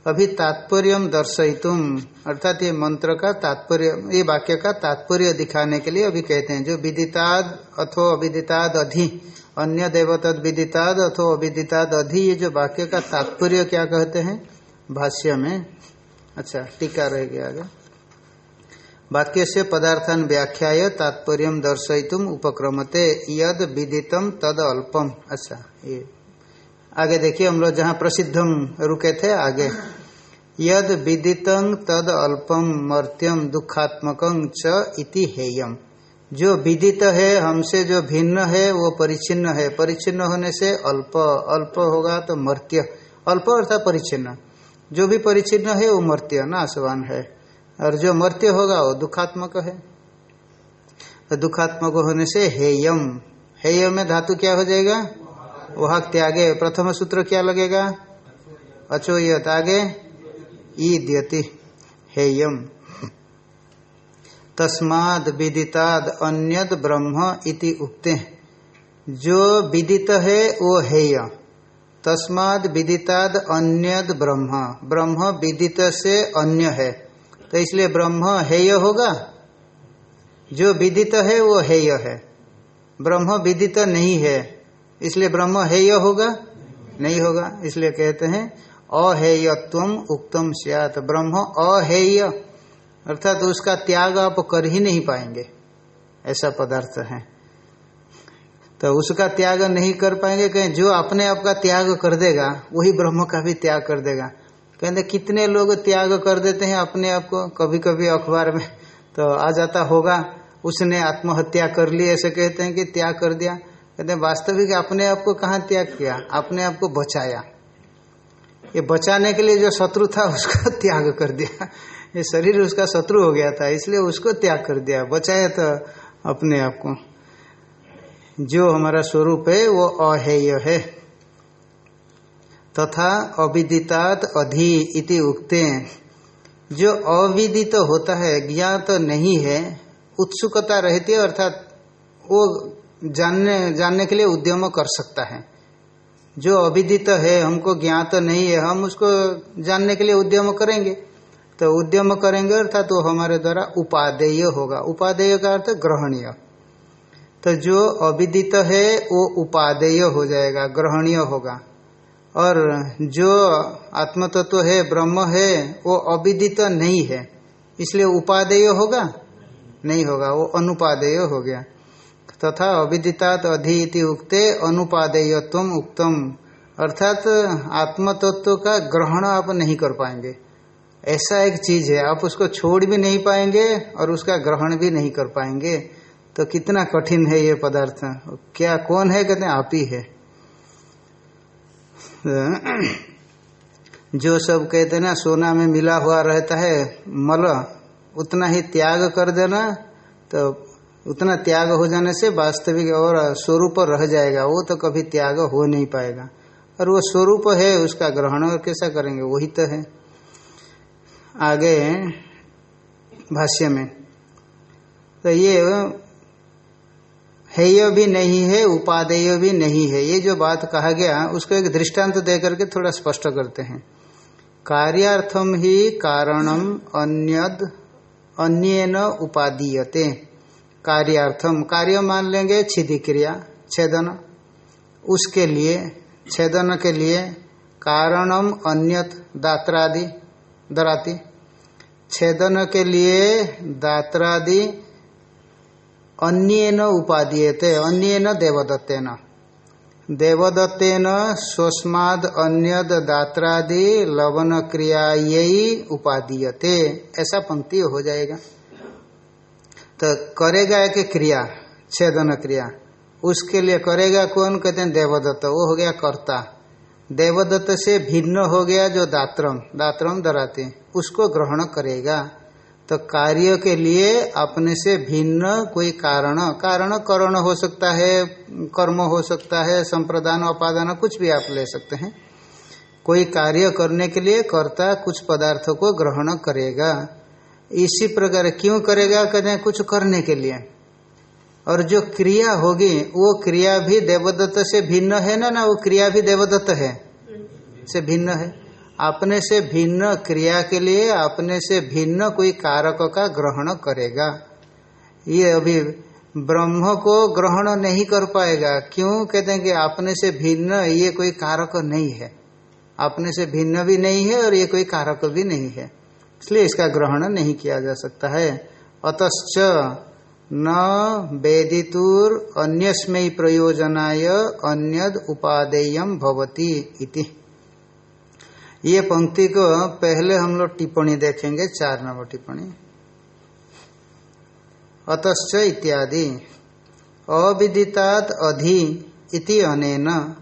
अभी तात्पर्य दर्शयितुम। अर्थात ये मंत्र का तात्पर्य, ये वाक्य का तात्पर्य दिखाने के लिए अभी कहते हैं, जो विदिताद अथो अविदिताद अधि, अन्य देवतद विदिताद अथो अविदिताद अधि, ये जो वाक्य का तात्पर्य क्या कहते हैं? भाष्य में। अच्छा टीका रह गया आगे। वाक्य से पदार्थन व्याख्याय तात्पर्य दर्शयितुम उपक्रमते, यद विदितम तद अल्पम अच्छा ये आगे देखिए, हम लोग जहाँ प्रसिद्धम रुके थे, आगे। यद विदितं तद अल्पम मर्त्यम दुखात्मक च इति हेयम। जो विदित है, हमसे जो भिन्न है, वो परिचिन्न है। परिचिन्न होने से अल्प अल्प होगा तो मर्त्य। अल्प अर्थात परिचिन्न जो भी परिचिन्न है, वो मर्त्य, नाशवान है। और जो मर्त्य होगा, वो दुखात्मक है। तो दुखात्मक होने से हेयम। हेय में धातु क्या हो जाएगा? वह त्यागे प्रथम सूत्र क्या लगेगा? अचोयत, आगे? ईद्यति, हेयम। तस्माद विदिताद अन्यद ब्रह्म इति उक्ते। जो विदित है, वो हेय। तस्माद विदिताद अन्यद ब्रह्म। ब्रह्म विदित से अन्य है। तो इसलिए ब्रह्म हेय होगा? जो विदित है, वो हेय है। ब्रह्म विदित नहीं है। इसलिए ब्रह्म हेय होगा, नहीं होगा, इसलिए कहते हैं, अहेयत्व उक्तम सियात। ब्रह्म अहेय, अर्थात तो उसका त्याग आप कर ही नहीं पाएँगे, ऐसा पदार्थ है। तो उसका त्याग नहीं कर पाएँगे, कहें जो अपने आप का त्याग कर देगा, वही ब्रह्म का भी त्याग कर देगा। कहते कितने लोग त्याग कर देते हैं अपने आप को कभी कभी अखबार में तो आ जाता होगा, उसने आत्महत्या कर ली, ऐसे कहते हैं कि त्याग कर दिया। कहते हैं, वास्तविक अपने आप को कहाँ त्याग किया? अपने आप को बचाया। ये बचाने के लिए जो शत्रु था, उसको त्याग कर दिया। ये शरीर उसका शत्रु हो गया था, इसलिए उसको त्याग कर दिया। बचाया तो अपने आप को। जो हमारा स्वरूप है, वो अहेय है। तथा अविदितात अधि इति उगते जो अविदित होता है, ज्ञात तो नहीं है, उत्सुकता रहती है, अर्थात वो जानने जानने के लिए उद्यम कर सकता है। जो अविदित है, हमको ज्ञात तो नहीं है, हम उसको जानने के लिए उद्यम करेंगे। तो उद्यम करेंगे अर्थात तो हमारे द्वारा उपादेय होगा। उपादेय का अर्थ ग्रहणीय। तो जो अविदित है, वो उपादेय हो जाएगा, ग्रहणीय होगा। और जो आत्मतत्व है, ब्रह्म है, वो अविदित नहीं है। इसलिए उपादेय होगा? नहीं होगा। वो अनुपादेय हो गया। तथा अविदितात अधिति उक्ते अनुपादेयत्व उक्तम। अर्थात आत्मतत्व का ग्रहण आप नहीं कर पाएँगे। ऐसा एक चीज़ है, आप उसको छोड़ भी नहीं पाएँगे और उसका ग्रहण भी नहीं कर पाएँगे। तो कितना कठिन है ये पदार्थ। क्या कौन है? कहते आप ही है। जो सब कहते ना, सोना में मिला हुआ रहता है, मल, उतना ही त्याग कर देना तो उतना त्याग हो जाने से वास्तविक और स्वरूप रह जाएगा, वो तो कभी त्याग हो नहीं पाएगा। और वो स्वरूप है, उसका ग्रहण और कैसा करेंगे, वही तो है। आगे भाष्य में तो ये हेय भी नहीं है, उपादेय भी नहीं है, ये जो बात कहा गया, उसको एक दृष्टांत दे करके थोड़ा स्पष्ट करते हैं। कार्यार्थम ही कारणम अन्यद, अन्यन उपादीयते। कार्यार्थम, कार्य मान लेंगे छिदी क्रिया छेदन। उसके लिए, छेदन के लिए कारणम अन्यत दात्रादि, दराती। छेदन के लिए दात्रादि अन्यन उपादीयते, अन्यन देवदत्तेन। देवदत्तेन स्वस्माद अन्यद दात्रादि लवन क्रिया यही उपादीयते। ऐसा पंक्ति हो जाएगा। तो करेगा एक क्रिया, छेदन क्रिया। उसके लिए करेगा कौन? कहते हैं देवदत्त। वो हो गया कर्ता। देवदत्त से भिन्न हो गया जो दात्रम। दात्रम दराते। उसको ग्रहण करेगा। तो कार्य के लिए अपने से भिन्न कोई कारण। कारण करण हो सकता है, कर्म हो सकता है, संप्रदान अपादान कुछ भी आप ले सकते हैं। कोई कार्य करने के लिए कर्ता कुछ पदार्थों को ग्रहण करेगा। इसी प्रकार क्यों करेगा? कहते कुछ करने के लिए। और जो क्रिया होगी, वो क्रिया भी देवदत्त से भिन्न है ना ना, वो क्रिया भी देवदत्त है? से भिन्न है। अपने से भिन्न क्रिया के लिए, अपने से भिन्न कोई कारक का ग्रहण करेगा। ये अभी ब्रह्म को ग्रहण नहीं कर पाएगा। क्यों? कहते हैं कि अपने से भिन्न ये कोई कारक नहीं है। अपने से भिन्न भी नहीं है और ये कोई कारक भी नहीं है। इसलिए इसका ग्रहण नहीं किया जा सकता है। अतश्च न वेदितुर अन्यस्मय प्रयोजनाय अन्यद उपादेय भवती इति। ये पंक्ति को पहले हम लोग टिप्पणी देखेंगे, चार नंबर टिप्पणी। अतश्च इत्यादि। अविदितात अधि इति अनेन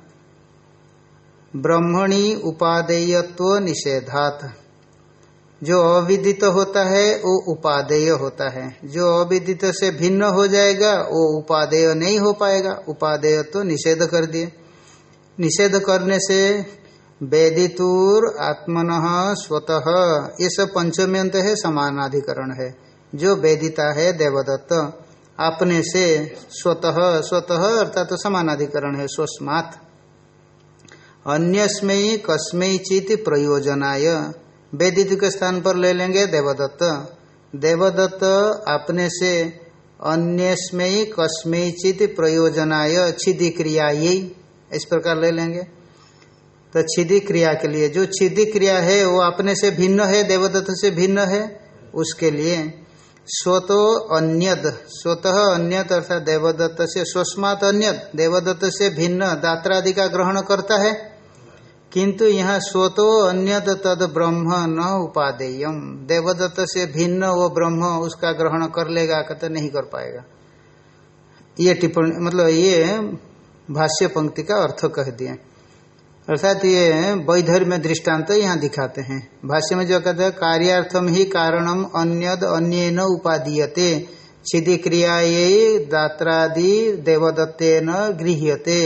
ब्रह्मणी उपादेयत्व निषेधात। जो अविदित होता है, वो उपादेय होता है। जो अविदित से भिन्न हो जाएगा, वो उपादेय नहीं हो पाएगा। उपादेय तो निषेध कर दिए। निषेध करने से वेदितुर आत्मन स्वतः, ये सब पंचमी अंत है, समानाधिकरण है। जो वेदिता है, देवदत्त अपने से स्वतः स्वतः अर्थात तो समानाधिकरण है, स्वस्मात्। अन्यस्मयी कस्मयी चित प्रयोजनाय। वेदित के स्थान पर ले लेंगे देवदत्त। देवदत्त अपने से अन्यस्मयी कस्मयी चित प्रयोजनाय छिदी क्रिया यही इस प्रकार ले लेंगे। तो छिदी क्रिया के लिए जो छिदी क्रिया है, वो अपने से भिन्न है, देवदत्त से भिन्न है, उसके लिए स्वतो अन्यद। स्वतः अन्यत अर्थात देवदत्त से स्वस्मात अन्यत देवदत्त से भिन्न दात्रादि का ग्रहण करता है। किंतु यहाँ स्वतो अन्यत तद ब्रह्म न उपादेयम। देवदत्त से भिन्न वो ब्रह्म उसका ग्रहण कर लेगा कहते नहीं कर पाएगा। ये टिप्पणी मतलब ये भाष्य पंक्ति का अर्थ कह दिए। अर्थात ये वैधर्म्य दृष्टांत तो यहाँ दिखाते हैं। भाष्य में जो कहते हैं, कार्यार्थम ही कारणम अन्यद अन्य न उपादीयते। छिदी क्रिया ये दात्रादि देवदत्तेन गृह्यते।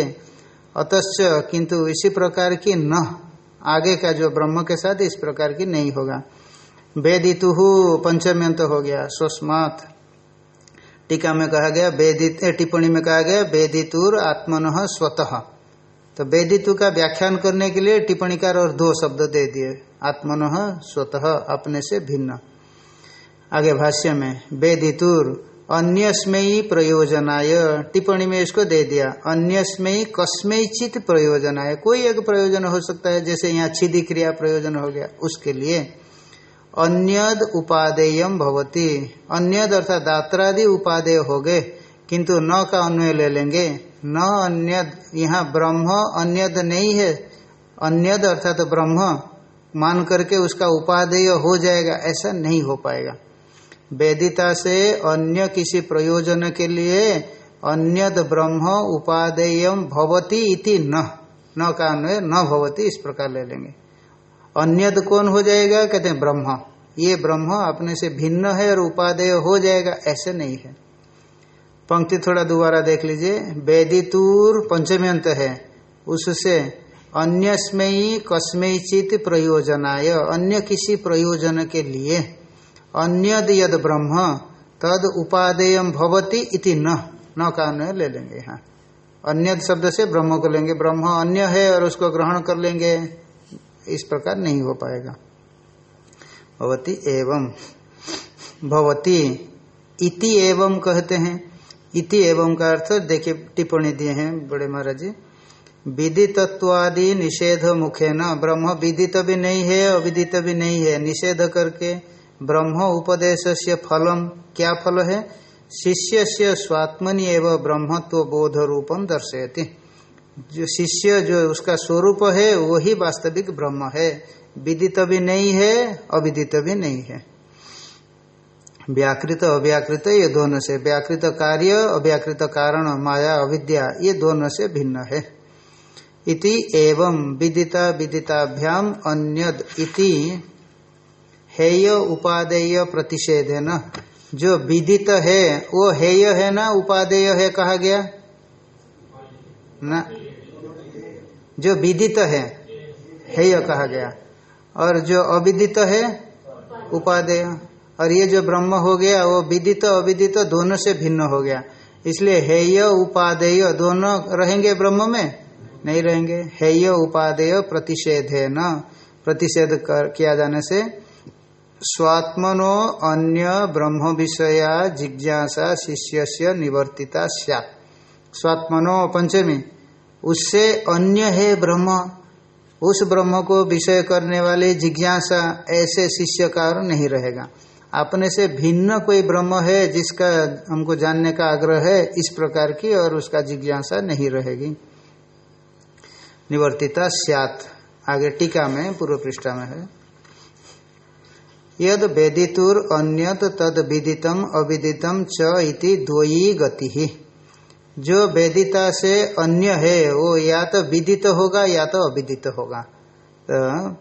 अतश्च किंतु इसी प्रकार की न। आगे का जो ब्रह्म के साथ इस प्रकार की नहीं होगा। वेदितु पंचम्यंत हो गया, स्वस्मात। टीका में कहा गया, वेदित टिप्पणी में कहा गया, वेदितुर आत्मन स्वतः। तो वेदितु का व्याख्यान करने के लिए टिप्पणीकार और दो शब्द दे दिए। आत्मन स्वतः, अपने से भिन्न। आगे भाष्य में, वेदितुर अन्यस्मयी प्रयोजनाय। टिप्पणी में इसको दे दिया। अन्यस्मयी कस्मय चित प्रयोजनाय। कोई एक प्रयोजन हो सकता है, जैसे यहाँ छिदी क्रिया प्रयोजन हो गया, उसके लिए। अन्यद उपादेयम भवती। अन्यद अर्थात दात्रादि उपादेय हो गए, किंतु न का अन्वय ले लेंगे। न अन्यद, यहाँ ब्रह्म, अन्यद नहीं है। अन्यद अर्थात ब्रह्म, मान करके उसका उपादेय हो जाएगा, ऐसा नहीं हो पाएगा। वेदिता से अन्य किसी प्रयोजन के लिए अन्यद ब्रह्म उपादेय भवती इति न। न का अन्वय, न भवती, इस प्रकार ले लेंगे। अन्यद कौन हो जाएगा? कहते हैं ब्रह्म। ये ब्रह्म अपने से भिन्न है और उपादेय हो जाएगा, ऐसे नहीं है। पंक्ति थोड़ा दोबारा देख लीजिए। वेदितूर पंचमी अंत है। उससे अन्यस्मयी कस्मयचित प्रयोजनाय, अन्य किसी प्रयोजन के लिए अन्यद यद ब्रह्म, तद उपादेय भवती इति न। न का ले लेंगे यहाँ अन्य शब्द से ब्रह्म को लेंगे। ब्रह्म अन्य है और उसको ग्रहण कर लेंगे। इस प्रकार नहीं हो पाएगा। भवती एवं। भवती इति एवं कहते हैं। इति एवं का अर्थ, देखिए, टिप्पणी दिए हैं बड़े महाराज जी। विदितत्वादि निषेध मुखे न ब्रह्म विदित भी नहीं है, अविदित भी नहीं है। निषेध करके ब्रह्म उपदेश से फलम। क्या फल है? शिष्य से स्वात्मनि एवं ब्रह्मत्व बोध रूपम दर्शयति। जो शिष्य जो उसका स्वरूप है, वही वास्तविक ब्रह्म है। विदित भी नहीं है, अविदित भी नहीं है। व्याकृत, अव्याकृत, ये दोनों से व्याकृत कार्य, अव्याकृत कारण, माया, अविद्या, ये दोनों से भिन्न है। इति एवं विदिता, विदिताभ्याम अन्यद इति हेय उपादेय प्रतिषेध है न? जो विदित है, वो हेय है ना, उपादेय है कहा गया? ना? जो विदित है, हेय कहा गया। और जो अविदित है, उपादेय। और ये जो ब्रह्म हो गया, वो विदित, अविदित दोनों से भिन्न हो गया। इसलिए हेय, उपादेय दोनों रहेंगे ब्रह्म में? नहीं रहेंगे। हेय, उपादेय, प्रतिषेध है न? प्रतिषेध किया जाने से स्वात्मनो अन्य ब्रह्म विषया जिज्ञासा शिष्य से निवर्तिता स्वात्मनो पंचमी, उससे अन्य है ब्रह्म, उस ब्रह्म को विषय करने वाले जिज्ञासा ऐसे शिष्य का नहीं रहेगा। अपने से भिन्न कोई ब्रह्म है जिसका हमको जानने का आग्रह है, इस प्रकार की और उसका जिज्ञासा नहीं रहेगी। निवर्तिता स्यात। आगे टीका में पूर्व पृष्ठा में है। यद वेदितुर अन्यत तद विदितम अविदितम च इति द्वयी गति। ही जो वेदिता से अन्य है, वो या तो विदित होगा या तो अविदित होगा। तो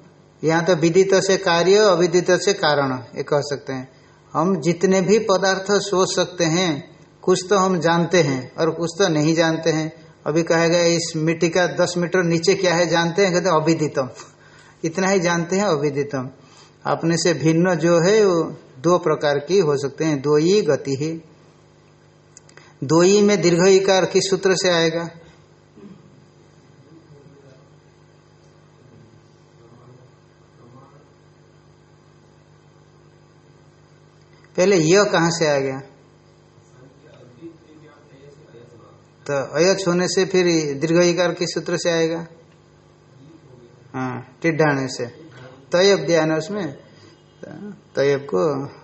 यहाँ तो विदित से कार्य, अविदित से कारण, ये कह सकते हैं। हम जितने भी पदार्थ सोच सकते हैं, कुछ तो हम जानते हैं और कुछ तो नहीं जानते हैं। अभी कहा गया, इस मिट्टी का दस मीटर नीचे क्या है, जानते हैं? कहते अविदितम। इतना ही जानते हैं, अविदितम। अपने से भिन्न जो है, वो दो प्रकार की हो सकते हैं, दो ही गति ही। दो ही में दीर्घ इकार किस सूत्र से आएगा? पहले यह कहाँ से आ गया? तो अयच होने से फिर दीर्घ इकार किस सूत्र से आएगा? हाँ टिड्ढाने से। तयब दिया ना उसमें? तयब को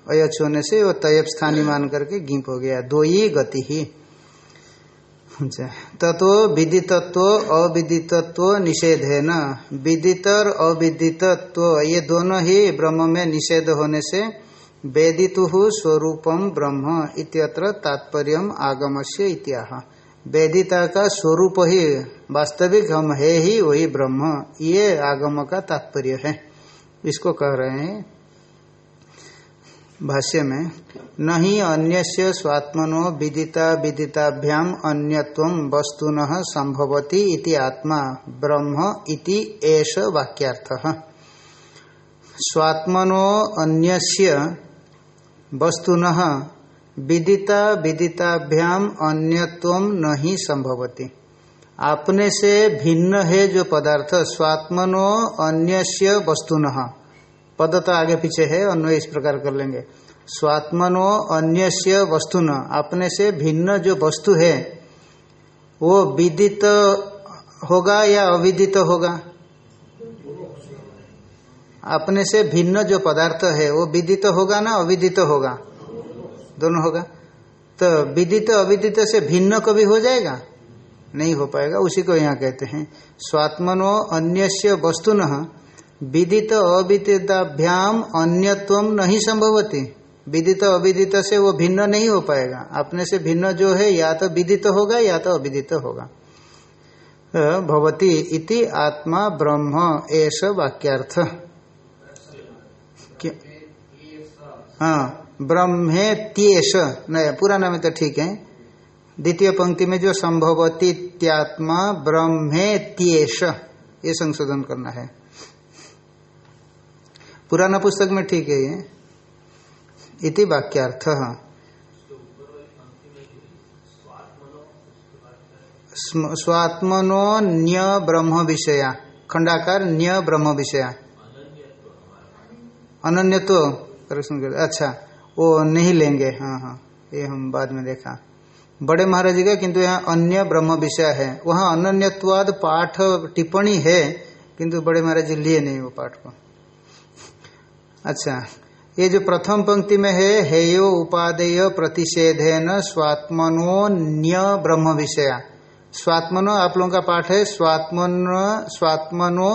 अयच होने से वो तयब स्थानीय मान करके गिंप हो गया। दो ही गति ही। अच्छा, तत्व विदितत्व अविदितत्व निषेध है ना? विदित और अविदितत्व ये दोनों ही ब्रह्म में निषेध होने से वेदितु स्वरूपम ब्रह्म इत्यत्र तात्पर्य आगम से इत्याह। वेदिता का स्वरूप ही वास्तविक हम है ही वही ब्रह्म। ये आगम का तात्पर्य है। इसको कह रहे हैं भाष्य में, नहीं अन्य स्वात्मनो विदिता विदिताभ्याम अन्यत्व वस्तुन संभवती इति आत्मा, ब्रह्म इति एष वाक्यार्थ। स्वात्मनो अन्यस्य वस्तुन विदिता विदिताभ्याम अन्यत्व नहीं संभवती अपने से भिन्न है जो पदार्थ, स्वात्मनो अन्य वस्तुन। पद तो आगे पीछे है अन्य इस प्रकार कर लेंगे। स्वात्मनो अन्य वस्तुन। अपने से भिन्न जो वस्तु है, वो विदित होगा या अविदित होगा? अपने से भिन्न जो पदार्थ है, वो विदित होगा ना अविदित होगा? दोनों होगा। तो विदित अविदित से भिन्न कभी हो जाएगा? नहीं हो पाएगा, उसी को यहाँ कहते हैं। स्वात्मनो अन्य वस्तुन विदित अविदिताभ्याम अन्यत्व नहीं संभवती। विदित अविदित से वो भिन्न नहीं हो पाएगा। अपने से भिन्न जो है, या तो विदित होगा, या तो अविदित होगा। भवती इति आत्मा ब्रह्म ऐसा वाक्यार्थ। हाँ ब्रह्मे त्येश नहीं पूरा नाम तो ठीक है। द्वितीय पंक्ति में जो संभवती त्यात्मा ब्रह्मे त्येश ये संशोधन करना है। पुराना पुस्तक में ठीक है ये। इति वाक्यार्थ। स्वात्मनो न्य ब्रह्म विषया। खंडाकार न्य ब्रह्म विषया। अनन्य तो कर अच्छा वो नहीं लेंगे। हाँ हाँ ये हम बाद में देखा। बड़े महाराज जी का, किंतु यहाँ अन्य ब्रह्म विषय है। वहाँ अनन्यवाद पाठ टिप्पणी है, किंतु बड़े महाराज जी लिए नहीं वो पाठ को। अच्छा ये जो प्रथम पंक्ति में है, हेयो उपादेय प्रतिषेधेन स्वात्मनो न्य ब्रह्म विषया। स्वात्मनो आप लोगों का पाठ है, स्वात्मनो स्वात्मनो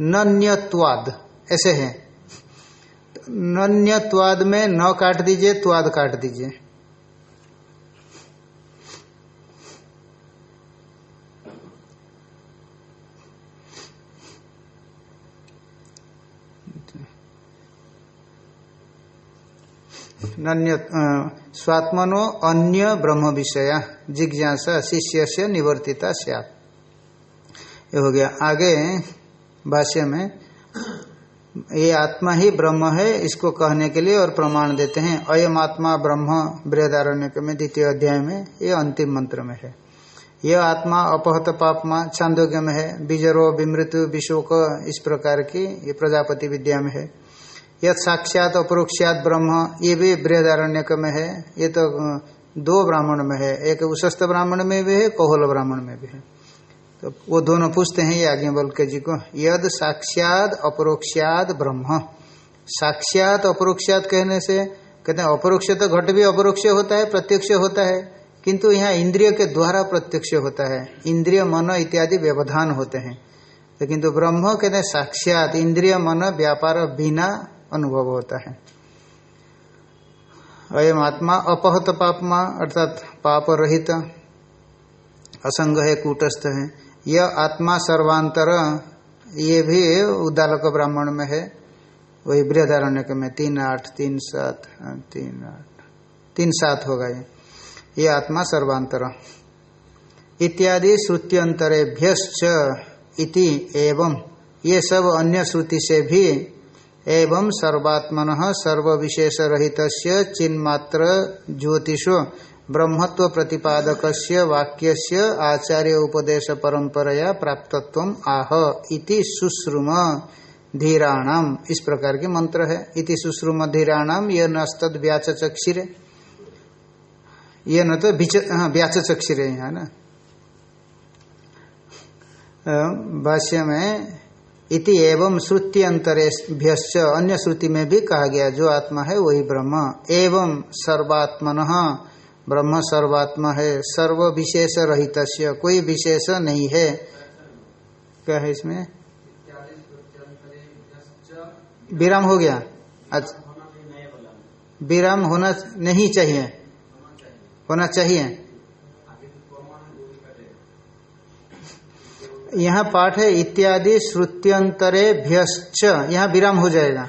नन्यत्वाद, ऐसे है। नन्यवाद में न काट दीजिए, त्वाद काट दीजिए। स्वात्मनो अन्य ब्रह्म विषया, जिज्ञासा शिष्य से निवर्तिता सैत ये हो गया। आगे भाष्य में, ये आत्मा ही ब्रह्म है, इसको कहने के लिए और प्रमाण देते हैं। अयम आत्मा ब्रह्म बृहदारण्य में, द्वितीय अध्याय में, ये अंतिम मंत्र में है। यह आत्मा अपहत पापमा, छांदोग्य में है। बीजरो विमृत्यु विशोक, इस प्रकार की ये प्रजापति विद्या में है। यह साक्षात अपरोक्षात ब्रह्म, ये भी बृहदारण्य में है। ये तो दो ब्राह्मण में है। एक उशस्त ब्राह्मण में भी है, कहोल ब्राह्मण में भी है। तो वो दोनों पूछते हैं ये बोल के जी को, यद साक्षात अपरोक्षात ब्रह्म। साक्षात अपरोक्षात कहने से, कहते हैं, अपरोक्ष तो घट भी अपरोक्ष होता है, प्रत्यक्ष होता है, किंतु यहाँ इंद्रिय के द्वारा प्रत्यक्ष होता है। इंद्रिय, मन इत्यादि व्यवधान होते हैं। तो किंतु ब्रह्म कहते हैं साक्षात, इंद्रिय, मन, व्यापार बिना अनुभव होता है। अयम आत्मा अपहत पापमा, अर्थात पाप रहित असंग है, कूटस्थ है। यह आत्मा सर्वांतर, ये भी उदालक ब्राह्मण में है। वही बृहदारण्य में तीन आठ, तीन सात तीन आठ, तीन सात होगा ये। ये आत्मा सर्वांतर। इत्यादि श्रुत्यंतरेभ्य इति एवं। ये सब अन्य श्रुति से भी एवं सर्वात्मन सर्व विशेष रहित चिन्मात्र ज्योतिषो ब्रह्मत्व प्रतिपादक वाक्य आचार्य उपदेश परंपरया प्राप्तत्व आह इति सुश्रुम धीराणाम। इस प्रकार के मंत्र है। इति सुश्रुम धीराणाम। यह नस्तद व्याच चक्षिरे यह न तो व्याच चक्षिरे है ना? भाष्य में इति एवं श्रुति अंतरेभ्य अन्य श्रुति में भी कहा गया, जो आत्मा है वही ब्रह्म। एवं सर्वात्मन, ब्रह्म सर्वात्मा है सर्व विशेष रहित कोई विशेष नहीं है। क्या है इसमें? विराम हो गया। अच्छा विराम होना नहीं चाहिए। होना चाहिए। यहाँ पाठ है, इत्यादि श्रुत्यंतरे भ्यश्च। यहाँ विराम हो जाएगा।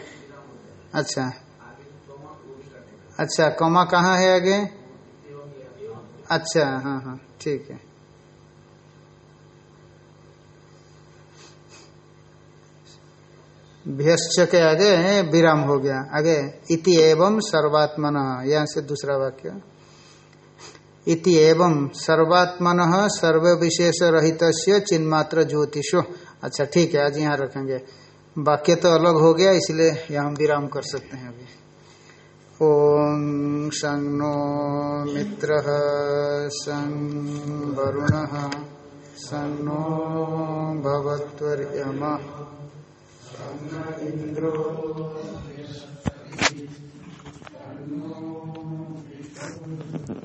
अच्छा। अच्छा कमा कहाँ है आगे? अच्छा हाँ हाँ ठीक है। भ्यश्च के आगे विराम हो गया। आगे, इति एवं सर्वात्मन। यहाँ से दूसरा वाक्य। इति एवं सर्वात्मन सर्व विशेष रहित चिन्मात्र ज्योतिषो। अच्छा ठीक है, आज यहाँ रखेंगे। वाक्य तो अलग हो गया, इसलिए यहाँ हम विराम कर सकते हैं अभी। ओम संग नो मित्र संग वरुण संग नो भगवत्म इंद्रो Thank you.